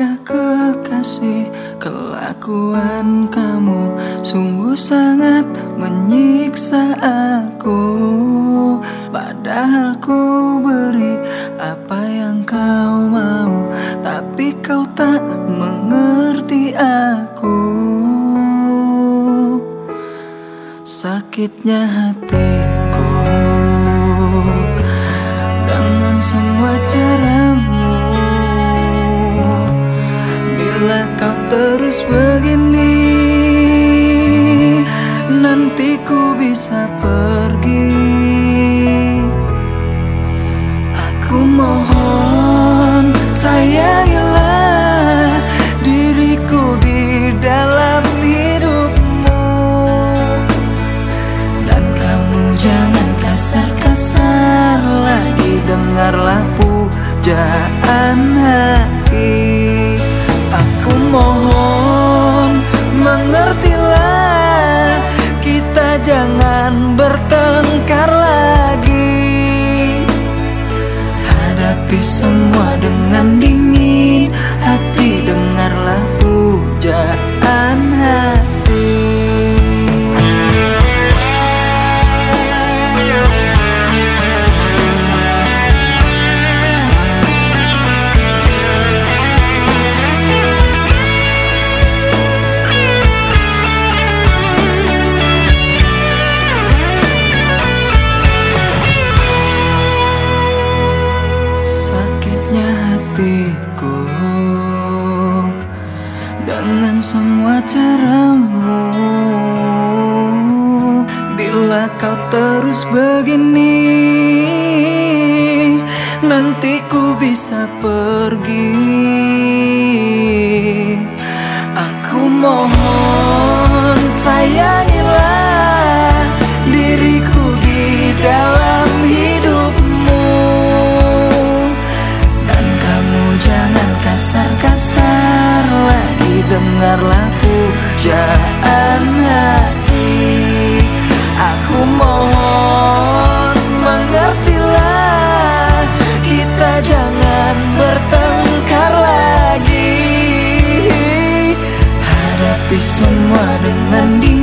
Sadarkah kekasih kelakuan kamu? Sungguh sangat menyiksa aku. Padahal ku beri apa yang kau mau Tapi kau tak mengerti aku. Sakitnya hatiku. Dengan semua caramu Nanti ku bisa pergi. Aku mohon sayangilah diriku di dalam hidupmu. Dan kamu jangan kasar-kasar lagi Dengarlah pujaan jangan kau terus begini Nanti ku bisa pergi. Aku mohon sayangilah diriku di dalam hidupmu. Dan kamu jangan kasar-kasar lagi Dengarlah pujaan hati Aku mohon mengertilah Kita jangan bertengkar lagi. Hadapi semua dengan dingin.